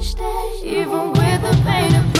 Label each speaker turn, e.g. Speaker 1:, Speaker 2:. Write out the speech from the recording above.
Speaker 1: even with the pain